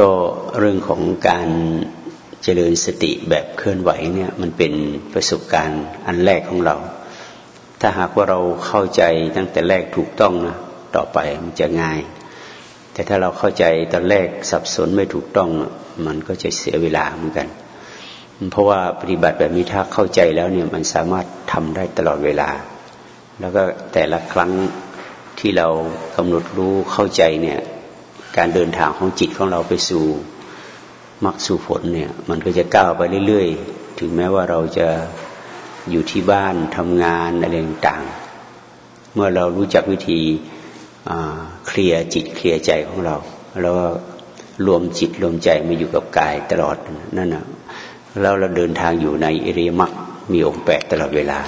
ก็เรื่องของการเจริญสติแบบเคลื่อนไหวเนี่ยมันเป็นประสบการณ์อันแรกของเรา ถ้าหากว่าเราเข้าใจตั้งแต่แรกถูกต้องนะต่อไปมันจะง่าย แต่ถ้าเราเข้าใจตอนแรกสับสนไม่ถูกต้อง มันก็จะเสียเวลาเหมือนกัน เพราะว่าปฏิบัติแบบนี้ถ้าเข้าใจแล้วเนี่ยมันสามารถทำได้ตลอดเวลา แล้วก็แต่ละครั้งที่เรากำหนดรู้เข้าใจเนี่ย การเดินทางของจิตของเราไปสู่มรรคสู่ผลเนี่ย มันก็จะก้าวไปเรื่อยๆ ถึงแม้ว่าเราจะอยู่ที่บ้านทำงานอะไรต่างเมื่อเรารู้จักวิธีเคลียร์จิตเคลียร์ใจของเรา แล้วรวมจิตรวมใจมาอยู่กับกายตลอดนั่นนะแล้วเราเดินทางอยู่ในอริยมรรคมีองค์แปดตลอดเวลา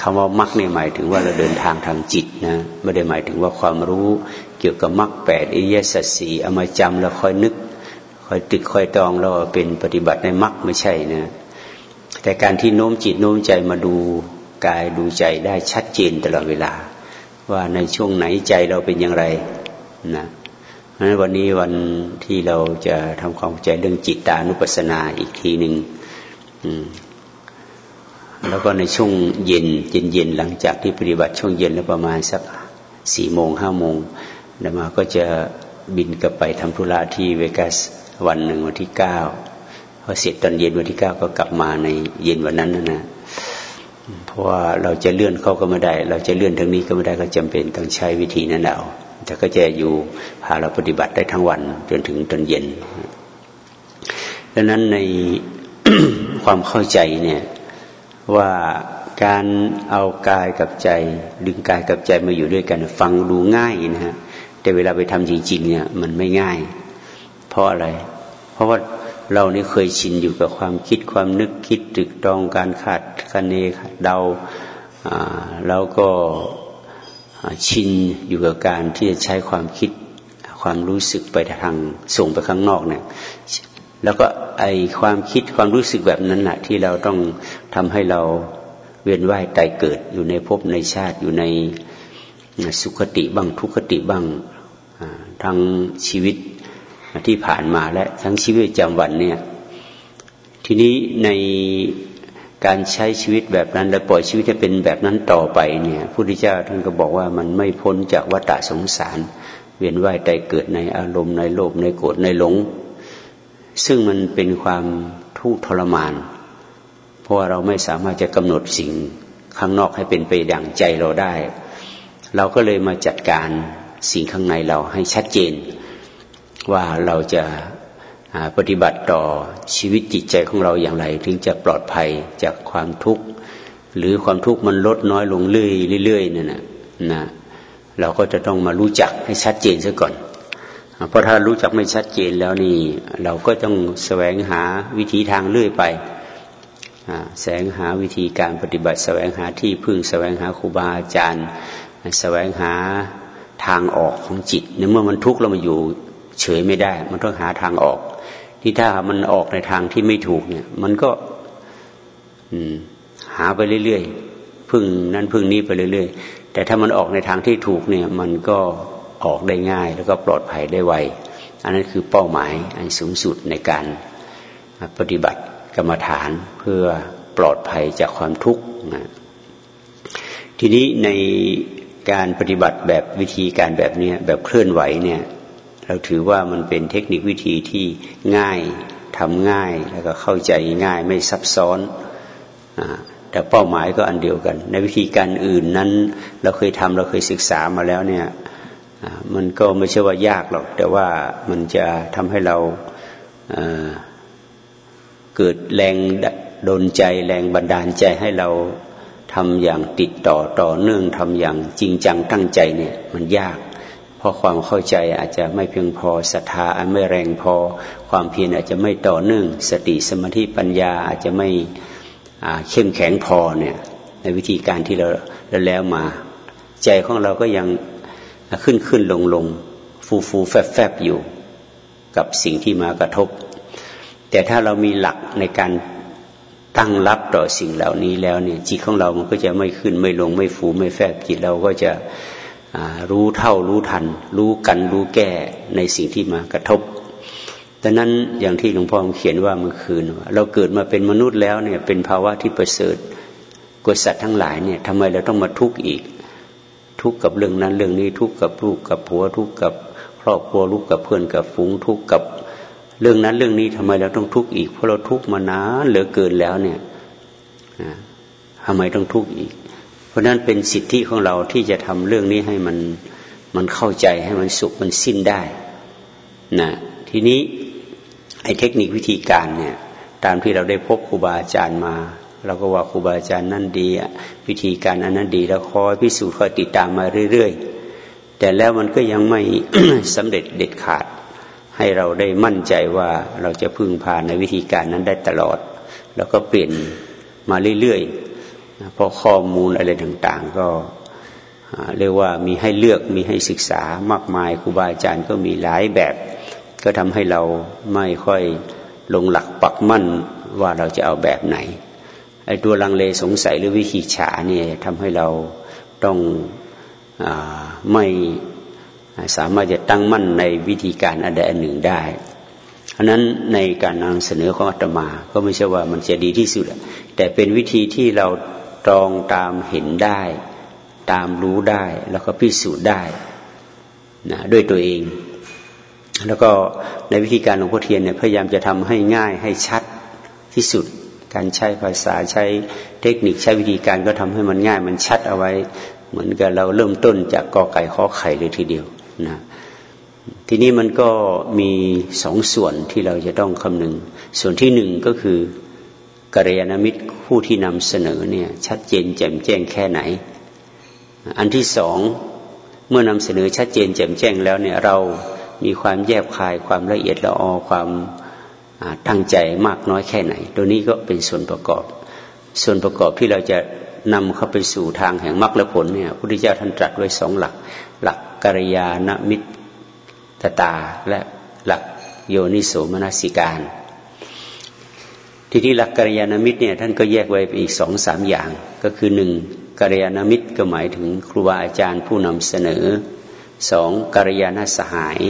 คำว่ามรรคเนี่ยหมายถึงว่าเราเดินทางทางจิตนะไม่ได้หมายถึงว่าความรู้ กี่ยวกับมรรคแปดอิยสัตสีเอามาจำแล้วคอยนึกคอยตึกคอยตองเราเป็นปฏิบัติในมรรคไม่ใช่นะ แต่การที่โน้มจิตโน้มใจมาดูกายดูใจได้ชัดเจนตลอดเวลา ว่าในช่วงไหนใจเราเป็นอย่างไรนะเพราะฉะนั้นวันนี้วันที่เราจะทำความใจเรื่องจิตตานุปัสสนาอีกทีหนึ่งแล้วก็ในช่วงเย็นเย็นเย็นหลังจากที่ปฏิบัติช่วงเย็นแล้วประมาณสักสี่โมงห้าโมง แล้วมาก็จะบินกลับไปทำธุระที่เวกัสวันหนึ่งวันที่เก้าพอเสร็จตอนเย็นวันที่เก้าก็กลับมาในเย็นวันนั้นนะนะเพราะว่าเราจะเลื่อนเข้าก็ไม่ได้ เราจะเลื่อนทางนี้ก็ไม่ได้ก็จำเป็นต้องใช้วิธีนั้นเอาแต่ก็จะอยู่พาเราปฏิบัติได้ทั้งวันจนถึงตอนเย็นดังนั้นในความเข้าใจเนี่ยว่าการเอากายกับใจ ดึงกายกับใจมาอยู่ด้วยกัน ฟังดูง่ายนะฮะ แต่เวลาไปทำจริง ๆ เนี่ย มันไม่ง่าย เพราะอะไร เพราะว่าเรานี่เคยชินอยู่กับความคิดความนึกคิดตึกตองการคาดคะเนเดาแล้วก็ชินอยู่กับการที่จะใช้ความคิดความรู้สึกไปทางส่งไปข้างนอกเนี่ย แล้วก็ไอความคิดความรู้สึกแบบนั้นแหละที่เราต้องทำให้เราเวียนว่ายตายเกิดอยู่ในภพในชาติอยู่ในสุขติบ้างทุกขติบ้าง ทั้งชีวิตที่ผ่านมาและทั้งชีวิตประจำวันเนี่ยทีนี้ในการใช้ชีวิตแบบนั้น และปล่อยชีวิตให้เป็นแบบนั้นต่อไปเนี่ยพุทธเจ้าท่านก็บอกว่ามันไม่พ้นจากวัฏสงสาร เวียนว่ายตายเกิดในอารมณ์ในโลภในโกรธในหลง ซึ่งมันเป็นความทุกข์ทรมาน เพราะว่าเราไม่สามารถจะกำหนดสิ่งข้างนอกให้เป็นไปดังใจเราได้ เราก็เลยมาจัดการ สิ่งข้างในเราให้ชัดเจน ว่าเราจะปฏิบัติต่อชีวิตจิตใจของเราอย่างไร ถึงจะปลอดภัยจากความทุกข์ หรือความทุกข์มันลดน้อยลงเรื่อยๆนั่นนะนะเราก็จะต้องมารู้จักให้ชัดเจนซะก่อน เพราะถ้ารู้จักไม่ชัดเจนแล้วนี่ เราก็ต้องแสวงหาวิธีทางเรื่อยไปแสวงหาวิธีการปฏิบัติ แสวงหาที่พึ่ง แสวงหาครูบาอาจารย์ แสวงหา ทางออกของจิตในเมื่อมันทุกข์เรามาอยู่เฉยไม่ได้ มันต้องหาทางออก ที่ถ้ามันออกในทางที่ไม่ถูกเนี่ย มันก็หาไปเรื่อยๆพึ่งนั้นพึ่งนี้ไปเรื่อยๆ แต่ถ้ามันออกในทางที่ถูกเนี่ย มันก็ออกได้ง่าย แล้วก็ปลอดภัยได้ไวอันนั้นคือเป้าหมายอันสูงสุดในการปฏิบัติกรรมฐานเพื่อปลอดภัยจากความทุกข์นะทีนี้ใน การปฏิบัติแบบวิธีการแบบนี้แบบเคลื่อนไหวเนี่ย เราถือว่ามันเป็นเทคนิควิธีที่ง่ายทำง่ายแล้วก็เข้าใจง่ายไม่ซับซ้อนอแต่เป้าหมายก็อันเดียวกัน ในวิธีการอื่นนั้น เราเคยทำเราเคยศึกษามาแล้วเนี่ยมันก็ไม่ใช่ว่ายากหรอก แต่ว่ามันจะทำให้เราเกิดแรงดนใจแรงบันดาลใจให้เรา ทำอย่างติดต่อต่อเนื่องทำอย่างจริงจังตั้งใจเนี่ยมันยาก เพราะความเข้าใจอาจจะไม่เพียงพอศรัทธาไม่แรงพอ ความเพียรอาจจะไม่ต่อเนื่อง สติสมาธิปัญญาอาจจะไม่เข้มแข็งพอเนี่ยในวิธีการที่เราแล้วมา ใจของเราก็ยังขึ้นขึ้นลงลงฟูฟูแฟบแฟบอยู่ กับสิ่งที่มากระทบ แต่ถ้าเรามีหลักในการ ตั้งรับต่อสิ่งเหล่านี้แล้วเนี่ย จิตของเรามันก็จะไม่ขึ้นไม่ลงไม่ฟูไม่แฟบจิตเราก็จะรู้เท่ารู้ทัน รู้กันรู้แก้ในสิ่งที่มากระทบดังนั้นอย่างที่หลวงพ่อเขียนว่าเมื่อคืนเราเกิดมาเป็นมนุษย์แล้วเนี่ยเป็นภาวะที่ประเสริฐกว่าสัตว์ทั้งหลายเนี่ยทำไมเราต้องมาทุกข์อีก ทุกข์กับเรื่องนั้นเรื่องนี้ทุกข์กับลูกกับผัวทุกข์กับครอบครัวลูกกับเพื่อนกับฝูงทุกข์กับ เรื่องนั้นเรื่องนี้ทำไมเราต้องทุกข์อีก เพราะเราทุกข์มานานเหลือเกินแล้วเนี่ยทำไมต้องทุกข์อีก เพราะนั้นเป็นสิทธิของเราที่จะทำเรื่องนี้ให้มันมันเข้าใจให้มันสุขมันสิ้นได้นะทีนี้ไอ้เทคนิควิธีการเนี่ย ตามที่เราได้พบครูบาอาจารย์มาเราก็ว่าครูบาอาจารย์นั่นดีวิธีการอันนั้นดีแล้วคอยพิสูจน์คอยติดตามมาเรื่อยๆแต่แล้วมันก็ยังไม่สำเร็จเด็ดขาด ให้เราได้มั่นใจว่าเราจะพึ่งพาในวิธีการนั้นได้ตลอด แล้วก็เปลี่ยนมาเรื่อยๆเพราะข้อมูลอะไรต่างๆ ก็เรียกว่ามีให้เลือกมีให้ศึกษามากมายครูบาอาจารย์ก็มีหลายแบบ ก็ทำให้เราไม่ค่อยลงหลักปักมั่นว่าเราจะเอาแบบไหนไอ้ตัวลังเลสงสัยหรือวิธีฉาเนี่ยทำให้เราต้องอไม่ สามารถจะตั้งมั่นในวิธีการอันใดอันหนึ่งได้เพราะนั้นในการนำเสนอของอาตมา ก็ไม่ใช่ว่ามันจะดีที่สุด แต่เป็นวิธีที่เราตรองตามเห็นได้ ตามรู้ได้ แล้วก็พิสูจน์ได้นะด้วยตัวเอง แล้วก็ในวิธีการหลวงพ่อเทียนเนี่ยพยายามจะทำให้ง่ายให้ชัดที่สุด การใช้ภาษาใช้เทคนิคใช้วิธีการก็ทำให้มันง่ายมันชัดเอาไว้ เหมือนกับเราเริ่มต้นจากกอไก่ข้อไข่เลยทีเดียว นะทีนี้มันก็มีสองส่วนที่เราจะต้องคำนึง ส่วนที่หนึ่งก็คือกัลยาณมิตรผู้ที่นำเสนอเนี่ยชัดเจนแจ่มแจ้งแค่ไหน อันที่สองเมื่อนำเสนอชัดเจนแจ่มแจ้งแล้วเนี่ยเรามีความแยบคายความละเอียดละออความตั้งใจมากน้อยแค่ไหน ตัวนี้ก็เป็นส่วนประกอบ ส่วนประกอบที่เราจะนำเข้าไปสู่ทางแห่งมรรคและผลเนี่ยพระพุทธเจ้าท่านตรัสไว้สองหลัก หลัก กัลยาณมิตรตา และหลักโยนิโสมนสิการ ทีนี้หลักกัลยาณมิตรเนี่ยท่านก็แยกไว้อีกสองสามอย่าง ก็คือหนึ่งกัลยาณมิตรก็หมายถึงครูบาอาจารย์ผู้นำเสนอสองกัลยาณสหาย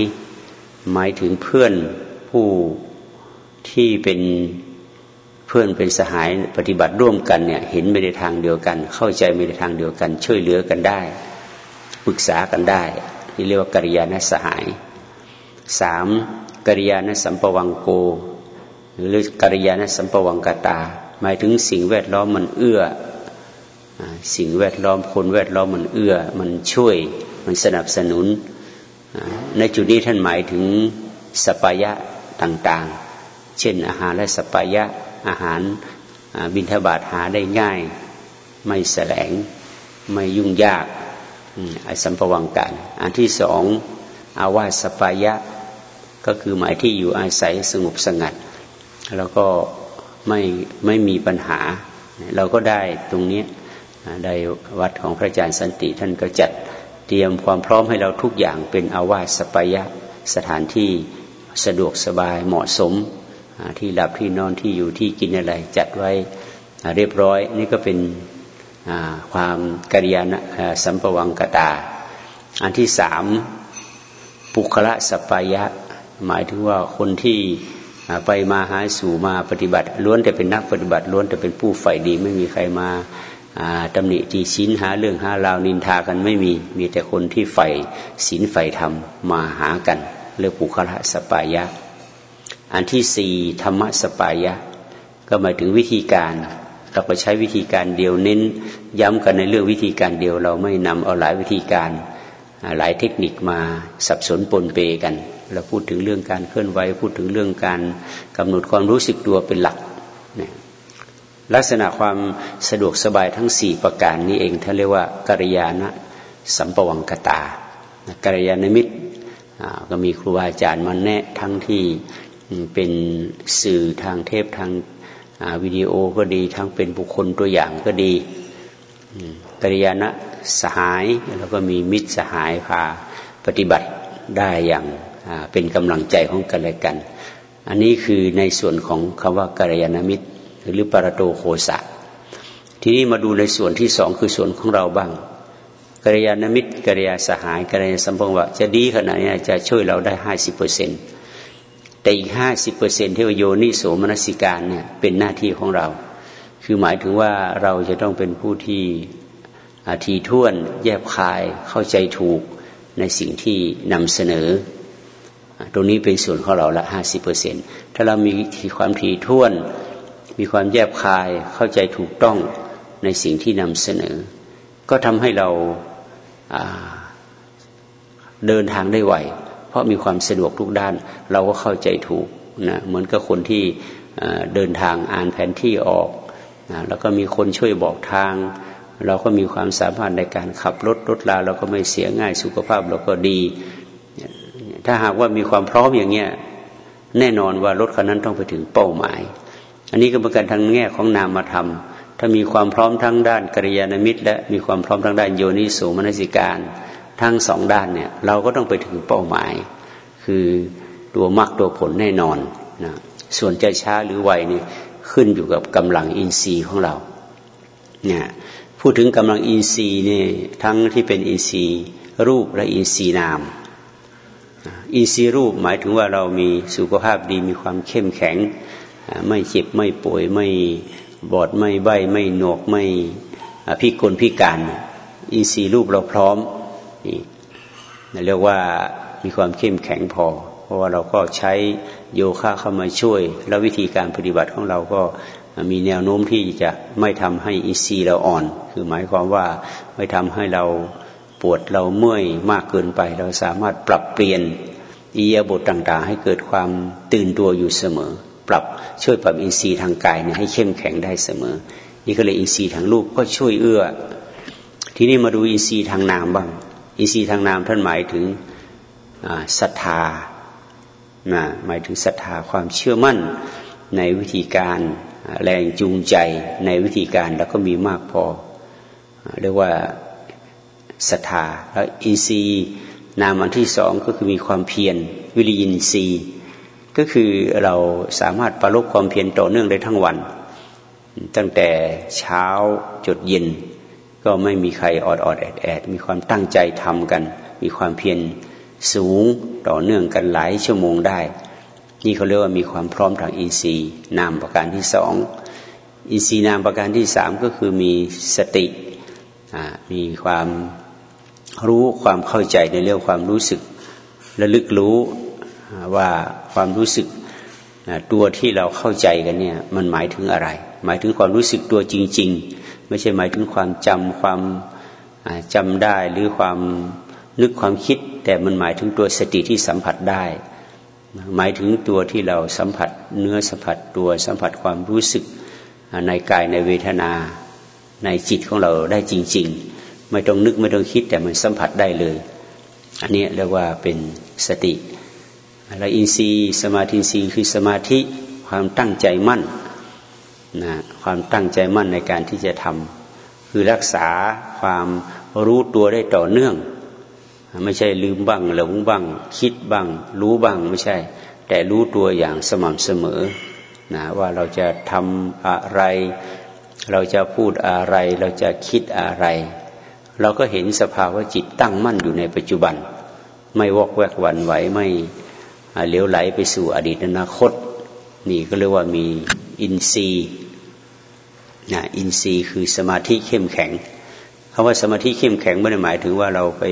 หมายถึงเพื่อนผู้ที่เป็นเพื่อนเป็นสหายปฏิบัติร่วมกันเนี่ยเห็นไปในทางเดียวกัน เข้าใจไปในทางเดียวกัน ช่วยเหลือกันได้ ปรึกษากันได้ ที่เรียกว่ากัลยาณสหายสามกัลยาณสัมปวังโก หรือกัลยาณสัมปวังกตา หมายถึงสิ่งแวดล้อมมันเอื้อ สิ่งแวดล้อมคนแวดล้อมมันเอื้อ มันช่วยมันสนับสนุน ในจุดนี้ท่านหมายถึงสปายะต่างๆ เช่นอาหารและสปายะอาหารบินทบาทหาได้ง่าย ไม่แสลงไม่ยุ่งยาก อสัมปวังการอันที่สองอาวาสปายะ ก็คือหมายที่อยู่อาศัยสงบสงัด แล้วก็ไม่ไม่มีปัญหา เราก็ได้ตรงนี้ได้วัดของพระอาจารย์สันติท่านก็จัดเตรียมความพร้อมให้เราทุกอย่างเป็นอาวาสปายะสถานที่สะดวกสบายเหมาะสมที่หลับที่นอนที่อยู่ที่กินอะไรจัดไว้เรียบร้อย นี่ก็เป็น ความกิริยาสัมปวังกตา อันที่สามปุคละสปายะ หมายถึงว่าคนที่ไปมาหาสู่มาปฏิบัติ ล้วนแต่เป็นนักปฏิบัติ ล้วนแต่เป็นผู้ใฝ่ดี ไม่มีใครมาตำหนิตีชิ้นหาเรื่องหาราวนินทากันไม่มี มีแต่คนที่ใฝ่ศีลใฝ่ธรรมมาหากัน เรียกปุคละสปายะ อันที่สี่ธรรมสปายะ ก็หมายถึงวิธีการ เราก็ใช้วิธีการเดียวเน้น ย้ำกันในเรื่องวิธีการเดียว เราไม่นำเอาหลายวิธีการหลายเทคนิคมาสับสนปนเปกัน เราพูดถึงเรื่องการเคลื่อนไหวพูดถึงเรื่องการกำหนดความรู้สึกตัวเป็นหลักนะลักษณะความสะดวกสบายทั้งสี่ประการนี้เองท่านเรียกว่ากัลยาณสัมปวังกตากัลยาณมิตรก็มีครูบาอาจารย์มาแนะทั้งที่เป็นสื่อทางเทพทาง วิดีโอก็ดีทั้งเป็นบุคคลตัวอย่างก็ดีกิริยานะสหายแล้วก็มีมิตรสหายพาปฏิบัติได้อย่างเป็นกำลังใจของกันและกัน อันนี้คือในส่วนของคำว่ากัลยาณมิตร หรือปรโตโคสะทีนี้มาดูในส่วนที่สองคือส่วนของเราบ้างกัลยาณมิตรกัลยาสหายกัลยาสัมพันธ์ว่าจะดีขนาดนี้จะช่วยเราได้ห้าสิบเปอร์เซ็นต์ แต่อีกห้าสิบเปอร์เซ็นที่ว่าโยนิโสมนสิการเนี่ยเป็นหน้าที่ของเรา คือหมายถึงว่าเราจะต้องเป็นผู้ที่อาทีท่วน แยบคายเข้าใจถูกในสิ่งที่นำเสนอ ตรงนี้เป็นส่วนของเราละห้าสิบเปอร์เซ็นถ้าเรามีความทีท่วน มีความแยบคายเข้าใจถูกต้องในสิ่งที่นำเสนอ ก็ทำให้เราเดินทางได้ไว ราะมีความสะดวกทุกด้าน เราก็เข้าใจถูกนะเหมือนกับคนที่เดินทางอ่านแผนที่ออกนะแล้วก็มีคนช่วยบอกทาง เราก็มีความสามารถในการขับรถรถลาเราก็ไม่เสียง่ายสุขภาพเราก็ดี ถ้าหากว่ามีความพร้อมอย่างเงี้ยแน่นอนว่ารถคันนั้นต้องไปถึงเป้าหมาย อันนี้ก็เป็นการทางแง่ของนามธรรมาถ้ามีความพร้อมทั้งด้านกิริยานมิตร และมีความพร้อมทั้งด้านโยนิสูมนสิการ ทั้งสองด้านเนี่ยเราก็ต้องไปถึงเป้าหมาย คือตัวมรรคตัวผลแน่นอนนะส่วนจะช้าหรือไวนี่ขึ้นอยู่กับกำลังอินทรีย์ของเราเนี่ยพูดถึงกำลังอินทรีย์นี่ทั้งที่เป็นอินทรีย์รูปและอินทรีย์นามอินทรีย์รูปหมายถึงว่าเรามีสุขภาพดีมีความเข้มแข็ง ไม่เจ็บไม่ป่วยไม่บอดไม่ใบไม่หนวกไม่พิกลพิการ อินทรีย์รูปเราพร้อม นี่เรียกว่ามีความเข้มแข็งพอ เพราะว่าเราก็ใช้โยคะเข้ามาช่วย แล้ววิธีการปฏิบัติของเราก็มีแนวโน้มที่จะไม่ทำให้อินทรีย์เราอ่อน คือหมายความว่าไม่ทำให้เราปวดเราเมื่อยมากเกินไป เราสามารถปรับเปลี่ยนอียาบทต่าง ๆ ให้เกิดความตื่นตัวอยู่เสมอ ปรับช่วยปรับอินทรีย์ทางกายเนี่ยให้เข้มแข็งได้เสมอ นี่ก็เลยอินทรีย์ทางรูปก็ช่วยเอื้อ ทีนี้มาดูอินทรีย์ทางนามบ้าง อินทรีย์ทางนามท่านหมายถึงศรัทธานะหมายถึงศรัทธาความเชื่อมั่นในวิธีการแรงจูงใจในวิธีการแล้วก็มีมากพอ เรียกว่าศรัทธาแล้วอินทรีย์นามอันที่สองก็คือมีความเพียรวิริยินทรีย์ ก็คือเราสามารถปรารภความเพียรต่อเนื่องได้ทั้งวัน ตั้งแต่เช้าจดเย็น ก็ไม่มีใครออดออดแอดแอดมีความตั้งใจทำกัน มีความเพียรสูงต่อเนื่องกันหลายชั่วโมงได้ นี่เขาเรียกว่ามีความพร้อมทางอินทรีย์ นามประการที่สองอินทรีย์นามประการที่สามก็คือมีสติมีความรู้ความเข้าใจในเรื่องความรู้สึกระลึกรู้ว่าความรู้สึกตัวที่เราเข้าใจกันเนี่ยมันหมายถึงอะไร หมายถึงความรู้สึกตัวจริง ๆ ไม่ใช่หมายถึงความจำความจำได้หรือความนึกความคิด แต่มันหมายถึงตัวสติที่สัมผัสได้ หมายถึงตัวที่เราสัมผัสเนื้อสัมผัสตัวสัมผัสความรู้สึกในกายในเวทนาในจิตของเราได้จริง ๆ ไม่ต้องนึกไม่ต้องคิดแต่มันสัมผัสได้เลย อันนี้เรียกว่าเป็นสติและอินทรีย์สมาธิอินทรีย์คือสมาธิความตั้งใจมั่น นะความตั้งใจมั่นในการที่จะทำคือรักษาความรู้ตัวได้ต่อเนื่อง ไม่ใช่ลืมบ้างหลงบ้าง คิดบ้าง รู้บ้างไม่ใช่ แต่รู้ตัวอย่างสม่ำเสมอนะว่าเราจะทำอะไร เราจะพูดอะไร เราจะคิดอะไร เราก็เห็นสภาวะจิตตั้งมั่นอยู่ในปัจจุบัน ไม่วอกแวกวันไหวไม่เลี้ยวไหลไปสู่อดีตอนาคต นี่ก็เรียกว่ามีอินทรีย์ นะอินทรีย์คือสมาธิเข้มแข็งคำว่าสมาธิเข้มแข็งไม่ได้หมายถึงว่าเราไป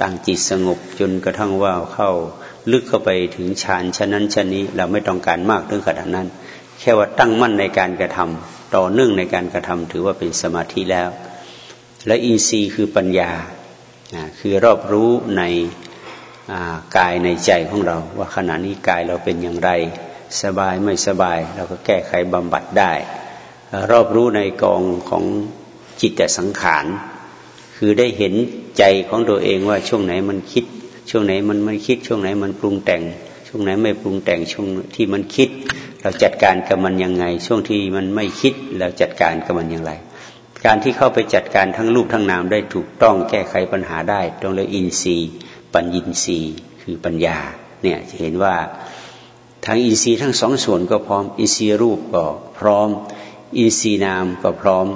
ตั้งจิตสงบจนกระทั่งว่าเข้าลึกเข้าไปถึงฌานชั้นนั้นชั้นนี้เราไม่ต้องการมากถึงขนาดนั้น แค่ว่าตั้งมั่นในการกระทำต่อเนื่องในการกระทำถือว่าเป็นสมาธิแล้ว และอินทรีย์คือปัญญาคือรอบรู้ในกายในใจของเรา ว่าขณะนี้กายเราเป็นอย่างไร สบายไม่สบาย เราก็แก้ไขบำบัดได้ รอบรู้ในกองของจิตแต่สังขาร คือได้เห็นใจของตัวเองว่าช่วงไหนมันคิด ช่วงไหนมันไม่คิด ช่วงไหนมันปรุงแต่ง ช่วงไหนไม่ปรุงแต่งช่วงที่มันคิด เราจัดการกับมันยังไง ช่วงที่มันไม่คิดเราจัดการกับมันอย่างไร การที่เข้าไปจัดการทั้งรูปทั้งนามได้ถูกต้องแก้ไขปัญหาได้ต้องเรียกอินทรีย์ ปัญญินทรีย์ คือปัญญาเนี่ยจะเห็นว่าทั้งอินทรีย์ทั้งสองส่วนก็พร้อมอินทรีย์รูปก็พร้อม อินทรีย์นามก็พร้อม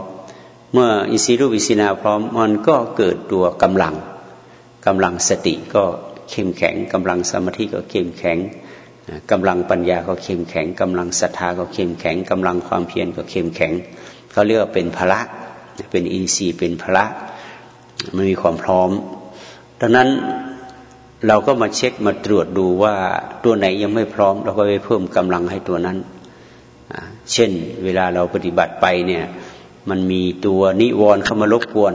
เมื่ออินทรีย์รูปอินทรีย์นามพร้อมมันก็เกิดตัวกำลังกำลังสติก็เข้มแข็งกำลังสมาธิก็เข้มแข็งกำลังปัญญาก็เข้มแข็งกำลังศรัทธาก็เข้มแข็งกำลังความเพียรก็เข้มแข็งเขาเรียกว่าเป็นพละเป็นอินทรีย์เป็นพละมันมีความพร้อมดังนั้นเราก็มาเช็คมาตรวจดูว่าตัวไหนยังไม่พร้อม เราก็ไปเพิ่มกำลังให้ตัวนั้น เช่น เวลาเราปฏิบัติไปเนี่ย มันมีตัวนิวรณ์เข้ามารบกวน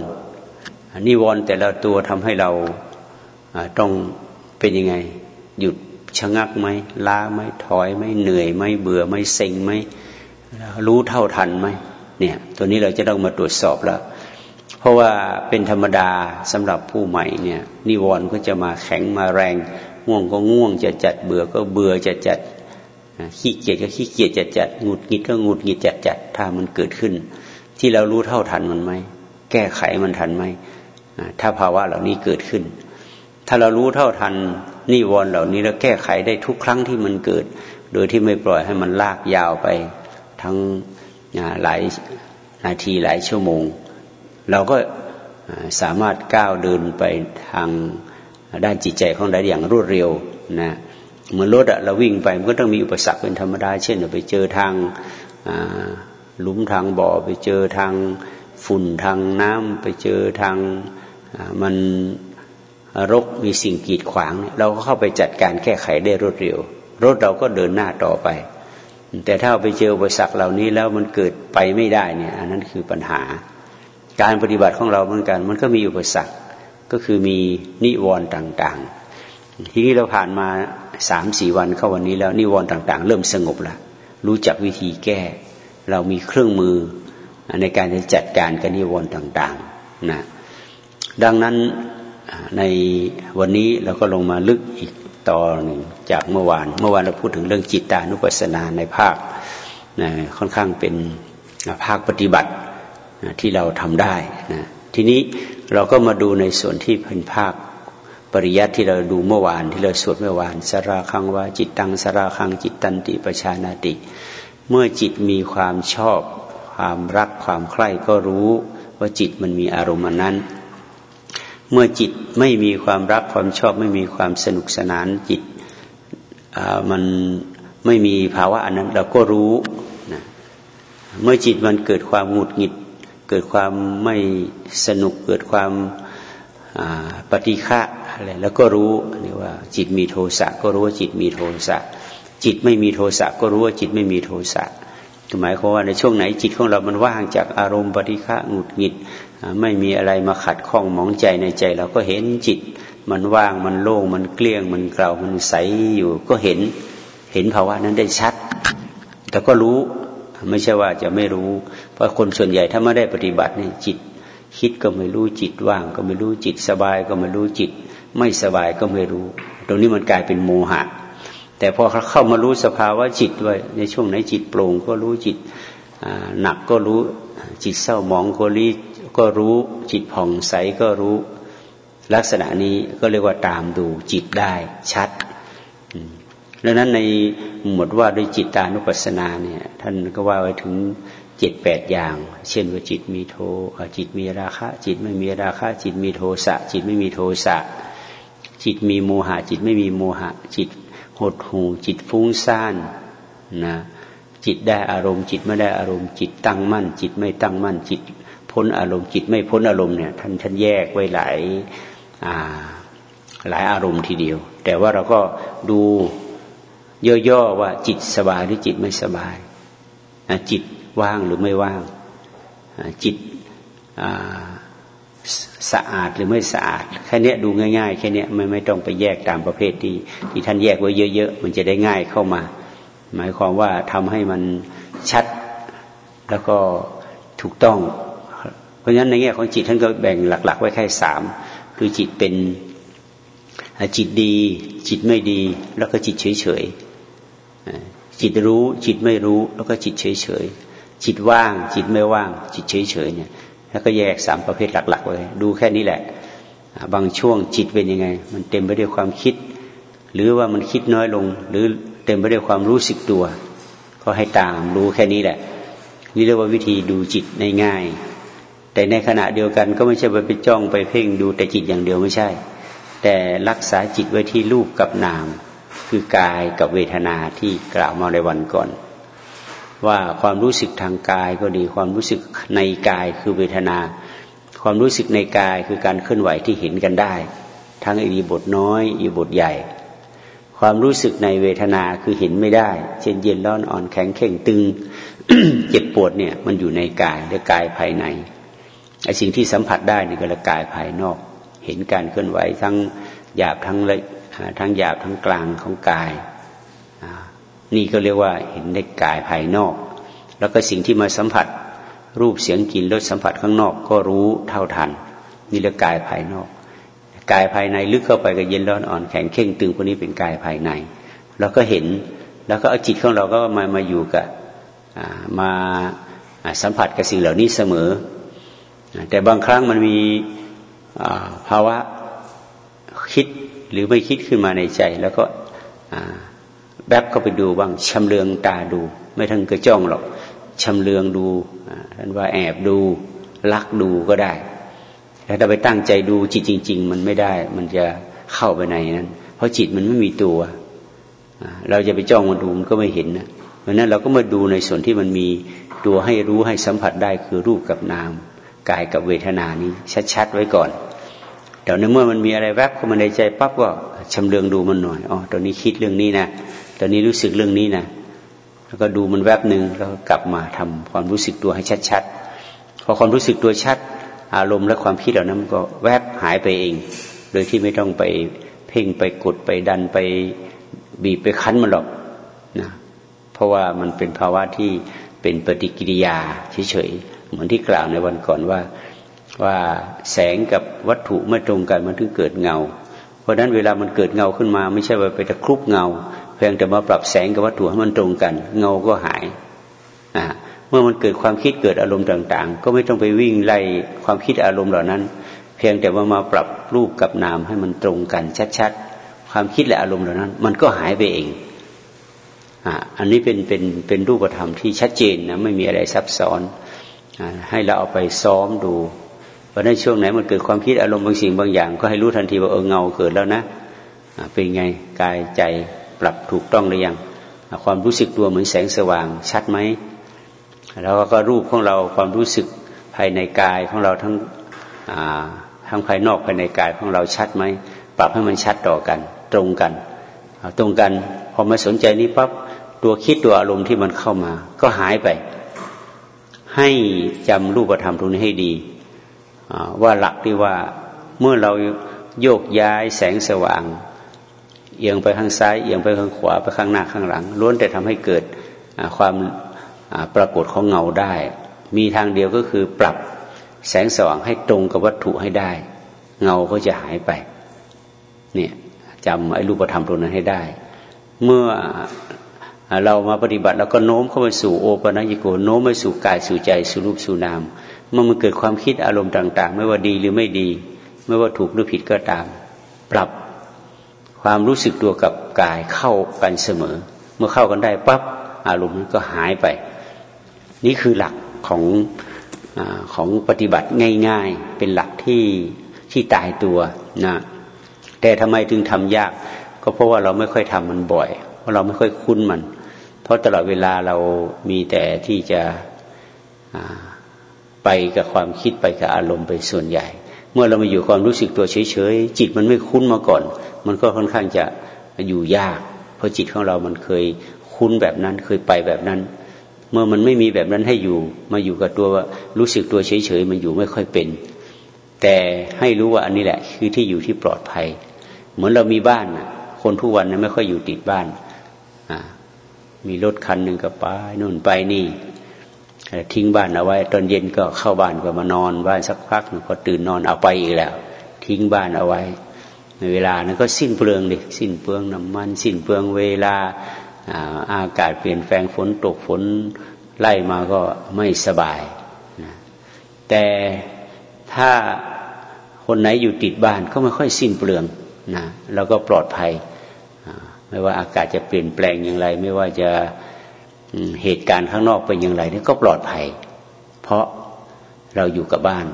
นิวรณ์แต่ละตัวทำให้เราต้องเป็นยังไง หยุดชะงักไหมล้าไหมถอยไหมเหนื่อยไหมเบื่อไหมเซ็งไหมรู้เท่าทันไหมเนี่ย ตัวนี้เราจะต้องมาตรวจสอบแล้ว เพราะว่าเป็นธรรมดาสำหรับผู้ใหม่เนี่ยนิวรณ์ก็จะมาแข็งมาแรง ง่วงก็ง่วงจะจัดเบื่อก็เบื่อจะจัด ขี้เกียจก็ขี้เกียจจะจัดหงุดหงิดก็หงุดหงิดจัดจัดถ้ามันเกิดขึ้น ที่เรารู้เท่าทันมันไหมแก้ไขมันทันไหมถ้าภาวะเหล่านี้เกิดขึ้น ถ้าเรารู้เท่าทันนิวรณ์เหล่านี้แล้วแก้ไขได้ทุกครั้งที่มันเกิด โดยที่ไม่ปล่อยให้มันลากยาวไปทั้งหลายนาทีหลายชั่วโมง เราก็สามารถก้าวเดินไปทางด้านจิตใจของเราอย่างรวดเร็วนะ เหมือนรถอะเราวิ่งไปมันก็ต้องมีอุปสรรคเป็นธรรมดา เช่นไปเจอทางหลุมทางบ่อ ไปเจอทางฝุ่นทางน้ำไปเจอทางมันรกมีสิ่งกีดขวาง เราก็เข้าไปจัดการแก้ไขได้รวดเร็ว รถเราก็เดินหน้าต่อไป แต่ถ้าไปเจออุปสรรคเหล่านี้แล้วมันเกิดไปไม่ได้เนี่ยอันนั้นคือปัญหา การปฏิบัติของเราเหมือนกัน มันก็มีอุปสรรคก็คือมีนิวรณ์ต่างๆ ทีนี้เราผ่านมาสามสี่วันเข้าวันนี้แล้วนิวรณ์ต่าง ๆ เริ่มสงบแล้วรู้จักวิธีแก้ เรามีเครื่องมือในการจะจัดการกับนิวรณ์ต่างๆนะดังนั้นในวันนี้เราก็ลงมาลึกอีกต่อหนึ่งจากเมื่อวาน เมื่อวานเราพูดถึงเรื่องจิตตานุปัสสนาในภาคนะค่อนข้างเป็นภาคปฏิบัตินะที่เราทำได้นะทีนี้เราก็มาดูในส่วนที่เป็นภาค ปริยัติที่เราดูเมื่อวานที่เราสวดเมื่อวานสราคังว่าจิตตังสราคังจิตตันติประชานาติ เมื่อจิตมีความชอบ ความรักความใคร่ก็รู้ว่าจิตมันมีอารมณ์นั้น เมื่อจิตไม่มีความรักความชอบไม่มีความสนุกสนานจิตมันไม่มีภาวะอันนั้นเราก็รู้นะเมื่อจิตมันเกิดความหงุดหงิด เกิดความไม่สนุกเกิดความ ปฏิฆะอะไรแล้วก็รู้นี่ว่า จิตมีโทสะก็รู้ว่าจิตมีโทสะจิตไม่มีโทสะก็รู้ว่าจิตไม่มีโทสะหมายความว่าในช่วงไหนจิตของเรามันว่างจากอารมณ์ปฏิฆะหงุดหงิด ไม่มีอะไรมาขัดข้องมองใจในใจ เราก็เห็นจิต มันว่างมันโล่งมันเกลี้ยง มันเกลามันใสอยู่ก็เห็นเห็นภาวะนั้นได้ชัด แต่ก็รู้ไม่ใช่ว่าจะไม่รู้ เพราะคนส่วนใหญ่ถ้าไม่ได้ปฏิบัติเนี่ยจิต คิดก็ไม่รู้จิตว่าง ก็ไม่รู้จิตสบายก็ไม่รู้จิต ไม่สบายก็ไม่รู้ ตรงนี้มันกลายเป็นโมหะ แต่พอเขาเข้ามารู้สภาวะจิตด้วยในช่วงไหนจิตโปร่งก็รู้จิตหนักก็รู้จิตเศร้าหมองก็รู้ก็รู้จิตผ่องใสก็รู้ ลักษณะนี้ก็เรียกว่าตามดูจิตได้ชัดดังนั้นในหมวดว่าด้วยจิตตานุปัสสนาเนี่ยท่านก็ว่าไว้ถึง จ็ดแปดอย่าง เช่นว่าจิตมีโทจิตมีราคะ จิตไม่มีราคะ จิตมีโทสะ จิตไม่มีโทสะ จิตมีโมหะ จิตไม่มีโมหะ จิตหดหูจิตฟุ้งซ่านนะจิตได้อารมณ์จิตไม่ได้อารมณ์จิตตั้งมั่น จิตไม่ตั้งมั่น จิตพ้นอารมณ์จิตไม่พ้นอารมณ์เนี่ยท่านท่านแยกไว้หลายหลายอารมณ์ทีเดียว แต่ว่าเราก็ดูย่อๆว่าจิตสบายหรือจิตไม่สบายจิต ว่างหรือไม่ว่าง จิตสะอาดหรือไม่สะอาด แค่นี้ดูง่ายๆแค่นี้ไม่ไม่ต้องไปแยกตามประเภทที่ที่ท่านแยกไว้เยอะๆ มันจะได้ง่ายเข้ามา หมายความว่าทำให้มันชัดแล้วก็ถูกต้อง เพราะฉะนั้นในแง่ของจิตท่านก็แบ่งหลัก ๆ ไว้แค่สามคือจิตเป็นจิตดี จิตไม่ดี แล้วก็จิตเฉยๆจิตรู้จิตไม่รู้แล้วก็จิตเฉยๆ จิตว่าง จิตไม่ว่าง จิตเฉยๆเนี่ย แล้วก็แยกสามประเภทหลัก ๆ ไว้ ดูแค่นี้แหละ บางช่วงจิตเป็นยังไง มันเต็มไปด้วยความคิด หรือว่ามันคิดน้อยลง หรือเต็มไปด้วยความรู้สึกตัว ก็ให้ตามรู้แค่นี้แหละ นี่เรียกว่าวิธีดูจิตง่ายๆแต่ในขณะเดียวกันก็ไม่ใช่ไปไปจ้องไปเพ่งดูแต่จิตอย่างเดียวไม่ใช่ แต่รักษาจิตไว้ที่รูปกับนาม คือกายกับเวทนาที่กล่าวมาในวันก่อน ว่าความรู้สึกทางกายก็ดีความรู้สึกในกายคือเวทนา ความรู้สึกในกายคือการเคลื่อนไหวที่เห็นกันได้ ทั้งอีบทน้อยอีบทใหญ่ ความรู้สึกในเวทนาคือเห็นไม่ได้ เช่นเย็นร้อนอ่อนแข็งเข่งตึง เจ็บปวดเนี่ยมันอยู่ในกายและกายภายในไอ้สิ่งที่สัมผัสได้นี่ก็ละกายภายนอก เห็นการเคลื่อนไหวทั้งหยาบทั้งละทั้งหยาบทั้งกลางของกาย นี่ก็เรียกว่าเห็นในกายภายนอก แล้วก็สิ่งที่มาสัมผัส รูปเสียงกลิ่นรสสัมผัสข้างนอกก็รู้เท่าทัน นี่เรียกกายภายนอก กายภายในลึกเข้าไปก็เย็นร้อนอ่อนแข็งเข่งตึงพวกนี้เป็นกายภายใน แล้วก็เห็นแล้วก็เอาจิตของเราก็มามาอยู่กับมาสัมผัสกับสิ่งเหล่านี้เสมอ แต่บางครั้งมันมีภาวะคิดหรือไม่คิดขึ้นมาในใจ แล้วก็ แวบบก็ไปดูบ้างชำเลืองตาดู ไม่ทั้งกระจ้องหรอกชำเลืองดูท่านว่าแอบดูลักดูก็ได้แต่ถ้าไปตั้งใจดูจิตจริง ๆ มันไม่ได้ มันจะเข้าไปในนั้น เพราะจิตมันไม่มีตัว เราจะไปจ้องมันดูมันก็ไม่เห็นนะเพราะนั้นเราก็มาดูในส่วนที่มันมีตัวให้รู้ให้สัมผัสได้คือรูปกับนามกายกับเวทนานี้ ชัดๆไว้ก่อนแต่ในเมื่อมันมีอะไรแวบเข้ามาในใจปั๊บก็ชำเลืองดูมันหน่อยอ๋อตอนนี้คิดเรื่องนี้นะ ตอนนี้รู้สึกเรื่องนี้นะแล้วก็ดูมันแวบหนึ่งแล้วกลับมาทำความรู้สึกตัวให้ชัดๆพอความรู้สึกตัวชัด อารมณ์และความคิดเหล่านั้นก็แวบหายไปเอง โดยที่ไม่ต้องไปเพ่งไปกดไปดันไปบีบไปคั้นมันหรอกนะเพราะว่ามันเป็นภาวะที่เป็นปฏิกิริยาเฉยๆเหมือนที่กล่าวในวันก่อนว่าว่าแสงกับวัตถุไม่ตรงกันมันถึงเกิดเงา เพราะนั้นเวลามันเกิดเงาขึ้นมา ไม่ใช่ว่าไปตะครุบเงา เพียงแต่มาปรับแสงกับวัตถุให้มันตรงกัน เงาก็หายอ่าเมื่อมันเกิดความคิดเกิดอารมณ์ต่าง ๆ ก็ไม่ต้องไปวิ่งไล่ความคิดอารมณ์เหล่านั้น เพียงแต่ว่ามาปรับรูปกับนามให้มันตรงกันชัดๆความคิดและอารมณ์เหล่านั้น มันก็หายไปเองอ่าอันนี้เป็นเป็นเป็นรูปธรรมที่ชัดเจนนะไม่มีอะไรซับซ้อนอให้เราเอาไปซ้อมดู พราะในช่วงไหนมันเกิดความคิดอารมณ์บางสิ่งบางอย่าง ก็ให้รู้ทันทีว่าเออเงาเกิดแล้วนะเป็นไงกายใจปรับถูกต้องหรือยังความรู้สึกตัวเหมือนแสงสว่างชัดไหมแล้วก็รูปของเราความรู้สึกภายในกายของเราทั้งทั้งภายนอกภายในกายของเราชัดไหมปรับให้มันชัดต่อกัน ตรงกันตรงกันพอมาสนใจนี้ปั๊บตัวคิดตัวอารมณ์ที่มันเข้ามา ก็หายไป ให้จำรูปธรรมตรงนี้ให้ดี ว่าหลักที่ว่าเมื่อเราโยกย้ายแสงสว่าง เอียงไปข้างซ้ายเอียงไปข้างขวาไปข้างหน้าข้างหลังล้วนแต่ทำให้เกิดความปรากฏของเงาได้ มีทางเดียวก็คือปรับแสงสว่างให้ตรงกับวัตถุให้ได้ เงาก็จะหายไปเนี่ยจำไอ้รูปธรรมตรงนั้นให้ได้ เมื่อเรามาปฏิบัติแล้วก็โน้มเข้าไปสู่โอปนัญญโกโน้มไปสู่กายสู่ใจสู่รูปสู่นาม เมื่อมันเกิดความคิดอารมณ์ต่าง ๆ ไม่ว่าดีหรือไม่ดี ไม่ว่าถูกหรือผิดก็ตาม ปรับความรู้สึกตัวกับกายเข้ากันเสมอ เมื่อเข้ากันได้ปั๊บอารมณ์นั้นก็หายไป นี่คือหลักของอของปฏิบัติง่าย ๆ เป็นหลักที่ที่ตายตัวนะแต่ทำไมถึงทำยาก ก็เพราะว่าเราไม่ค่อยทำมันบ่อย เพราะเราไม่ค่อยคุ้นมัน เพราะตลอดเวลาเรามีแต่ที่จะ ไปกับความคิดไปกับอารมณ์ไปส่วนใหญ่ เมื่อเรามาอยู่ความรู้สึกตัวเฉยๆจิตมันไม่คุ้นมาก่อน มันก็ค่อนข้างจะอยู่ยาก เพราะจิตของเรามันเคยคุ้นแบบนั้นเคยไปแบบนั้น เมื่อมันไม่มีแบบนั้นให้อยู่ มาอยู่กับตัวรู้สึกตัวเฉยๆมันอยู่ไม่ค่อยเป็น แต่ให้รู้ว่าอันนี้แหละ คือที่อยู่ที่ปลอดภัย เหมือนเรามีบ้านคนทุกวันนั้นไม่ค่อยอยู่ติดบ้านมีรถคันหนึ่งก็ไปนู่นไปนี่ ทิ้งบ้านเอาไว้ ตอนเย็นก็เข้าบ้านก็มานอนบ้านสักพักพอตื่นนอนเอาไปอีกแล้ว ทิ้งบ้านเอาไว้ ในเวลานั้นก็สิ้นเปลืองดิสิ้นเปลืองน้ำมัน สิ้นเปลืองเวลาอากาศเปลี่ยนแปลงฝนตกฝนไล่มาก็ไม่สบายนะแต่ถ้าคนไหนอยู่ติดบ้านก็ไม่ค่อยสิ้นเปลืองนะแล้วก็ปลอดภัย ไม่ว่าอากาศจะเปลี่ยนแปลงอย่างไร ไม่ว่าจะ เหตุการณ์ข้างนอกเป็นอย่างไรนี่ก็ปลอดภัย เพราะเราอยู่กับบ้าน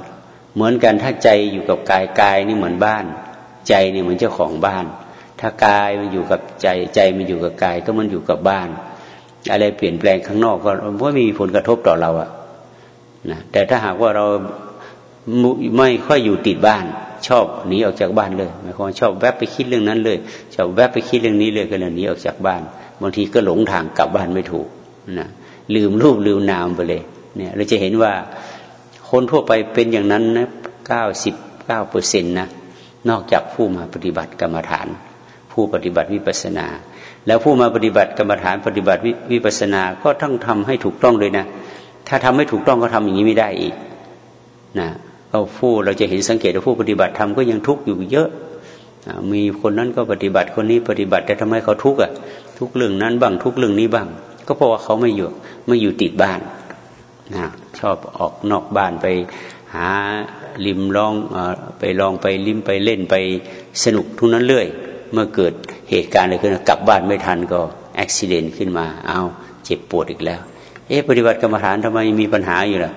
เหมือนกันถ้าใจอยู่กับกายกายนี่เหมือนบ้าน ใจนี่เหมือนเจ้าของบ้าน ถ้ากายมันอยู่กับใจใจมันอยู่กับกายก็มันอยู่กับบ้าน อะไรเปลี่ยนแปลงข้างนอกก็ไม่มีผลกระทบต่อเราอะนะแต่ถ้าหากว่าเราไม่ค่อยอยู่ติดบ้าน ชอบหนีออกจากบ้านเลยหมายความชอบแวบไปคิดเรื่องนั้นเลย ชอบแวบไปคิดเรื่องนี้เลยก็เลยหนีออกจากบ้านบางทีก็หลงทางกลับบ้านไม่ถูก นะลืมรูปลืมนามไปเลย เนี่ย เราจะเห็นว่าคนทั่วไปเป็นอย่างนั้นนะเก้าสิบเก้าเปอร์เซ็นต์นะนอกจากผู้มาปฏิบัติกรรมฐาน ผู้ปฏิบัติวิปัสนา แล้วผู้มาปฏิบัติกรรมฐานปฏิบัติวิปัสนาก็ต้องทำให้ถูกต้องเลยนะ ถ้าทำให้ถูกต้องก็ทำอย่างนี้ไม่ได้อีกนะก็ผู้เราจะเห็นสังเกตว่าผู้ปฏิบัติทำก็ยังทุกข์อยู่เยอะมีคนนั้นก็ปฏิบัติคนนี้ปฏิบัติแต่ทำไมเขาทุกข์อะทุกเรื่องนั้นบ้างทุกเรื่องนี้บ้าง ก็เพราะว่าเขาไม่อยู่ไม่อยู่ติดบ้านนะชอบออกนอกบ้านไปหาลิมลองอไปลองไปลิมไปเล่นไปสนุกทุกนั้นเรื่อย เมื่อเกิดเหตุการณ์อะไรขึ้นกลับบ้านไม่ทันก็อุบิเหตุขึ้นมาเอาเจ็บปวดอีกแล้ว เอ๊ะปฏิบัติกรรมฐานทำไมมีปัญหาอยู่ล่ะ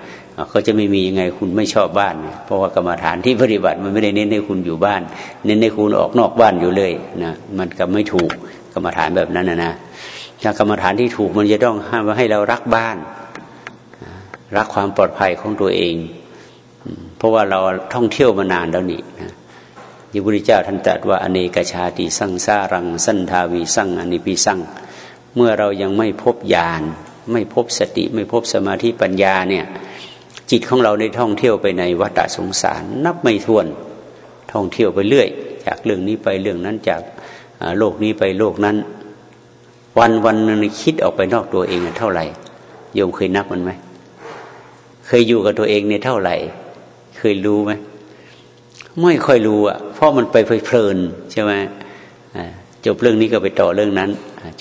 เขาจะไม่มียังไงคุณไม่ชอบบ้าน เพราะว่ากรรมฐานที่ปฏิบัติมันไม่ได้เน้นให้คุณอยู่บ้าน เน้นให้คุณออกนอกบ้านอยู่เลยนะมันก็ไม่ถูกกรรมฐานแบบนั้นนะนะ กรรมฐานที่ถูกมันจะต้องห้ามให้เรารักบ้าน รักความปลอดภัยของตัวเอง เพราะว่าเราท่องเที่ยวมานานแล้วนี่นะพระพุทธเจ้าท่านตรัสว่าอเนกชาติสั่งซารัง สันทาวีสั่งอนิปิสั่งเมื่อเรายังไม่พบญาณไม่พบสติ ไม่พบสมาธิปัญญาเนี่ยจิตของเราในท่องเที่ยวไปในวัฏสงสาร นับไม่ถ้วนท่องเที่ยวไปเรื่อย จากเรื่องนี้ไปเรื่องนั้นจากโลกนี้ไปโลกนั้น วันวันนึงคิดออกไปนอกตัวเองเท่าไหร่โยมเคยนับมันไหมเคยอยู่กับตัวเองเนี่ยเท่าไหร่ เคยรู้ไหมไม่ค่อยรู้อะเพราะมันไปเพลินใช่ไหมจบเรื่องนี้ก็ไปต่อเรื่องนั้น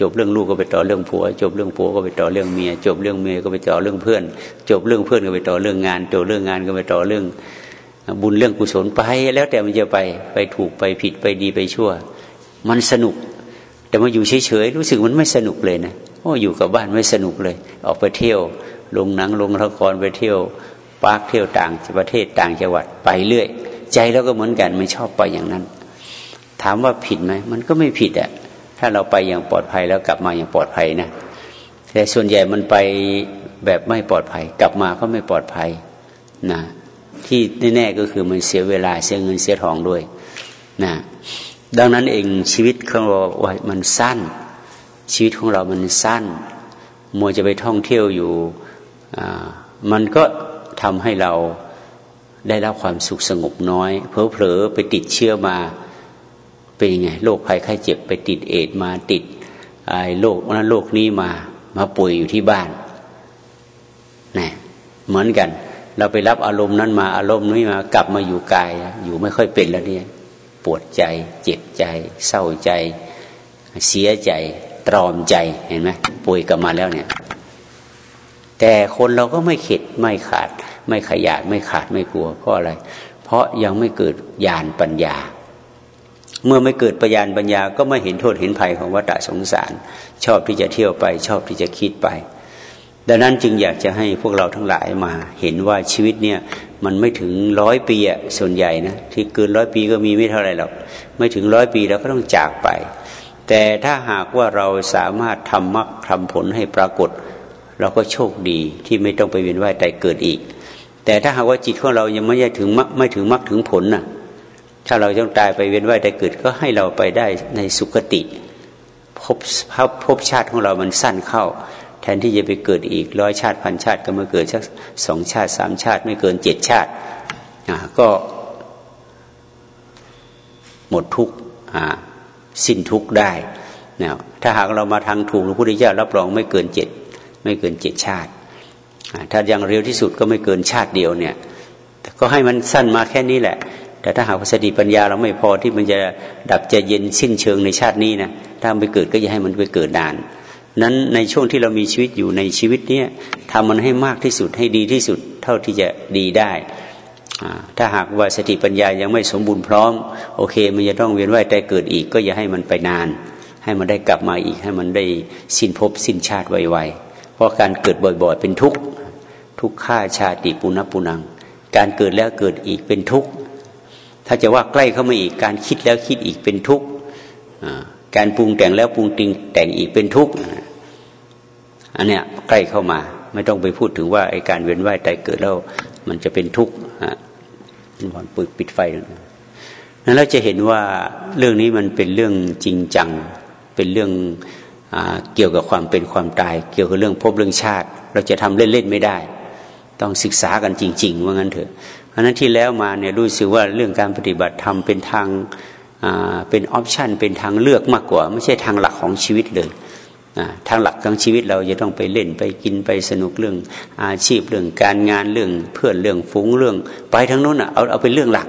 จบเรื่องลูกก็ไปต่อเรื่องผัว จบเรื่องผัวก็ไปต่อเรื่องเมีย จบเรื่องเมียก็ไปต่อเรื่องเพื่อน จบเรื่องเพื่อนก็ไปต่อเรื่องงาน จบเรื่องงานก็ไปต่อเรื่อง บุญเรื่องกุศลไป แล้วแต่มันจะไปไปถูกไปผิดไปดีไปชั่ว มันสนุก แต่มาอยู่เฉยๆรู้สึกมันไม่สนุกเลยนะโอ้อยู่กับบ้านไม่สนุกเลย ออกไปเที่ยว ลงหนังลงละครไปเที่ยวปาร์คเที่ยวต่างประเทศต่างจังหวัดไปเรื่อย ใจเราก็เหมือนกันไม่ชอบไปอย่างนั้น ถามว่าผิดไหมมันก็ไม่ผิดอะถ้าเราไปอย่างปลอดภัยแล้วกลับมาอย่างปลอดภัยนะแต่ส่วนใหญ่มันไปแบบไม่ปลอดภัย กลับมาก็ไม่ปลอดภัยนะที่แน่ๆก็คือมันเสียเวลาเสียเงินเสียทองด้วยนะ ดังนั้นเองชีวิตของเราว่ามันสั้น ชีวิตของเรามันสั้น มัวจะไปท่องเที่ยวอยู่มันก็ทำให้เราได้รับความสุขสงบน้อย เพลอๆไปติดเชื้อมาเป็นยังไงโรคภัยไข้เจ็บไปติดเอดมาติดไอ้โรคนั้นโรคนี้มามาป่วยอยู่ที่บ้านนี่เหมือนกัน เราไปรับอารมณ์นั้นมาอารมณ์นี้มากลับมาอยู่กายอยู่ไม่ค่อยเป็นแล้วเนี่ย ปวดใจ เจ็บใจ เศร้าใจ เสียใจ ตรอมใจเห็นไหมป่วยกลับมาแล้วเนี่ย แต่คนเราก็ไม่เข็ดไม่ขาด ไม่ขยาดไม่ขาดไม่กลัวเพราะอะไร เพราะยังไม่เกิดญาณปัญญา เมื่อไม่เกิดปัญญาปัญญาก็ไม่เห็นโทษเห็นภัยของวัฏสงสาร ชอบที่จะเที่ยวไป ชอบที่จะคิดไปดังนั้นจึงอยากจะให้พวกเราทั้งหลายมาเห็นว่าชีวิตเนี่ย มันไม่ถึงร้อยปีอะส่วนใหญ่นะที่เกินร้อยปีก็มีไม่เท่าไรหรอกไม่ถึงร้อยปีแล้วก็ต้องจากไป แต่ถ้าหากว่าเราสามารถทำมรรคทำผลให้ปรากฏ เราก็โชคดีที่ไม่ต้องไปเวียนว่ายตายเกิดอีก แต่ถ้าหากว่าจิตของเรายังไม่ได้ถึงมไม่ถึงมรรคถึงผลน่ะ ถ้าเราต้องตายไปเวียนว่ายตายเกิดก็ให้เราไปได้ในสุคติพบพบชาติของเรามันสั้นเข้า นที่จะไปเกิดอีกร้อยชาติพันชาติก็มาเกิดสักสองชาติสามชาติ ไม่เกินเจ็ดชาติก็หมดทุกสิ้นทุกได้นยถ้าหากเรามาทางถูกพระพุทธเจ้ารับรองไม่เกินเจ็ดไม่เกินเจ็ดชาติ ถ้ายังเร็วที่สุดก็ไม่เกินชาติเดียวเนี่ยก็ให้มันสั้นมาแค่นี้แหละ แต่ถ้าหากสติปัญญาเราไม่พอที่มันจะดับจะเย็นสิ้นเชิงในชาตินี้นะถ้าไปเกิดก็อย่าให้มันไปเกิดนาน นั้นในช่วงที่เรามีชีวิตอยู่ในชีวิตเนี้ยทำมันให้มากที่สุดให้ดีที่สุดเท่าที่จะดีได้ถ้าหากว่าสติปัญญายังไม่สมบูรณ์พร้อม โอเค มันจะต้องเวียนว่ายแต่เกิดอีก ก็อย่าให้มันไปนาน ให้มันได้กลับมาอีก ให้มันได้สิ้นภพสิ้นชาติไวๆเพราะการเกิดบ่อยๆ เป็นทุกข์ทุกข้าชาติปุณปุนัง การเกิดแล้วเกิดอีกเป็นทุกข์ถ้าจะว่าใกล้เข้ามาอีกการคิดแล้วคิดอีกเป็นทุกข์การปรุงแต่งแล้วปรุงติงแต่งอีกเป็นทุกข์ อันเนี้ยใกล้เข้ามา ไม่ต้องไปพูดถึงว่าไอการเวียนว่ายตายเกิดแล้วมันจะเป็นทุกข์ฮะวันปิดปิดไฟนั้นเราจะเห็นว่าเรื่องนี้มันเป็นเรื่องจริงจัง เป็นเรื่องอเกี่ยวกับความเป็นความตาย เกี่ยวกับเรื่องพบเรื่องชาติ เราจะทำเล่นๆไม่ได้ ต้องศึกษากันจริง ๆ ว่างั้นเถอะเพราะนั้นที่แล้วมาเนี่ยรู้สึกว่าเรื่องการปฏิบัติธรรมเป็นทางเป็นออปชันเป็นทางเลือกมากกว่า ไม่ใช่ทางหลักของชีวิตเลย ทางหลักของชีวิตเราจะต้องไปเล่นไปกินไปสนุกเรื่องอาชีพเรื่องการงานเรื่องเพื่อนเรื่องฟุ้งเรื่อง ไปทั้งโน้นอะเอาเอาเป็นเรื่องหลัก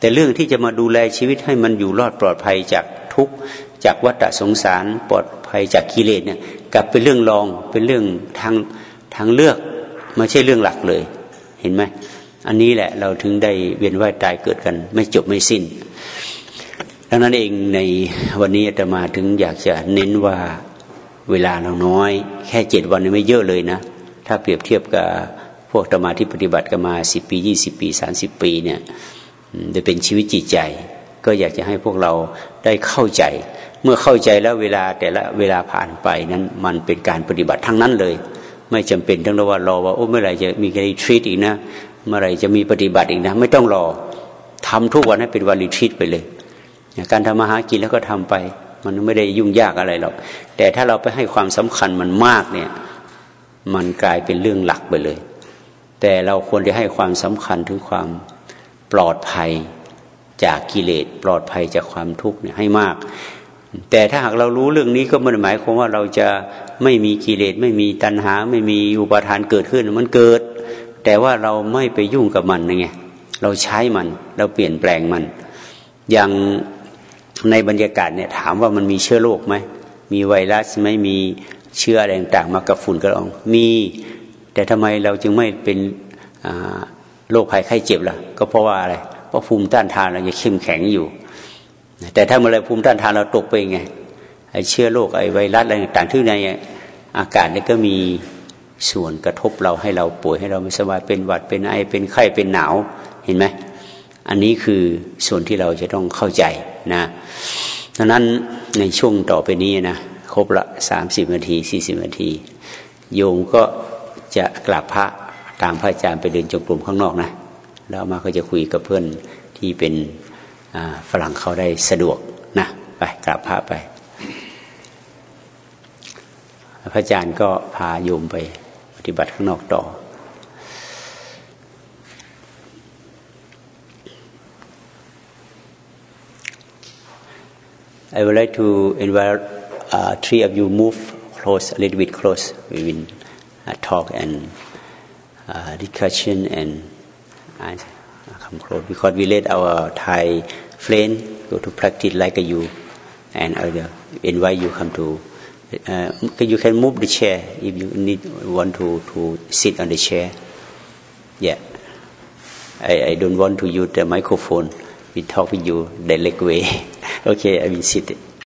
แต่เรื่องที่จะมาดูแลชีวิตให้มันอยู่รอดปลอดภัยจากทุกจากวัฏสงสารปลอดภัยจากกิเลสเนี่ยกลับเป็นเรื่องรองเป็นเรื่องทางทางเลือกไม่ใช่เรื่องหลักเลย เห็นไหมอันนี้แหละเราถึงได้เวียนว่ายตายเกิดกัน ไม่จบไม่สิ้นดังนั้นเองในวันนี้จะมาถึงอยากจะเน้นว่า เวลาเราน้อย แค่เจ็ดวันนี้ไม่เยอะเลยนะ ถ้าเปรียบเทียบกับพวกธรรมาที่ปฏิบัติกันมาสิบปียี่สิบปีสามสิบปีเนี่ยจะเป็นชีวิตจิตใจ ก็อยากจะให้พวกเราได้เข้าใจ เมื่อเข้าใจแล้วเวลาแต่ละเวลาผ่านไปนั้นมันเป็นการปฏิบัติทั้งนั้นเลย ไม่จำเป็นต้องรอว่ารอว่าโอ้เมื่อไหร่จะมีการรีทรีตอีกนะเมื่อไหร่จะมีปฏิบัติอีกนะ ไม่ต้องรอทำทุกวันให้เป็นวันรีทรีตไปเลย การทำมาหากินแล้วก็ทำไป มันไม่ได้ยุ่งยากอะไรหรอก แต่ถ้าเราไปให้ความสำคัญมันมากเนี่ย มันกลายเป็นเรื่องหลักไปเลย แต่เราควรจะให้ความสำคัญถึงความปลอดภัยจากกิเลสปลอดภัยจากความทุกข์เนี่ยให้มาก แต่ถ้าหากเรารู้เรื่องนี้ก็ไม่ได้หมายความว่าเราจะไม่มีกิเลสไม่มีตัณหา ไม่มีอุปาทานเกิดขึ้นมันเกิด แต่ว่าเราไม่ไปยุ่งกับมันไงเราใช้มันเราเปลี่ยนแปลงมัน อย่าง ในบรรยากาศเนี่ยถามว่ามันมีเชื้อโรคไหมมีไวรัสไหมมีเชื้ออะไรต่างๆมากับฝุ่นกระองมี แต่ทำไมเราจึงไม่เป็นโรคภัยไข้เจ็บล่ะ ก็เพราะว่าอะไรเพราะภูมิต้านทานเรายังเข้มแข็งอยู่ แต่ถ้าเมื่อไรภูมิต้านทานเราตกไปไงไอ้เชื้อโรคไอ้ไวรัสอะไรต่างๆที่ในอากาศนี่ก็มีส่วนกระทบเราให้เราป่วยให้เราไม่สบายเป็นหวัดเป็นไอเป็นไข้เป็นหนาวเห็นไหม อันนี้คือส่วนที่เราจะต้องเข้าใจนะดังนั้นในช่วงต่อไปนี้นะครบละสามสิบนาทีสี่สิบนาที โยมก็จะกราบพระตามพระอาจารย์ไปเดินจงกรมข้างนอกนะแล้วมาก็จะคุยกับเพื่อนที่เป็นฝรั่งเขาได้สะดวกนะไปกราบพระไป พระอาจารย์ก็พาโยมไปปฏิบัติข้างนอกต่อ I would like to invite uh, three of you move close, a little bit close. We will uh, talk and uh, discussion and uh, come close because we let our Thai friend go to practice like a you, and I invite you come to. Uh, you can move the chair if you need want to to sit on the chair. Yeah, I, I don't want to use the microphone. We talk with you direct way. Okay, I will sit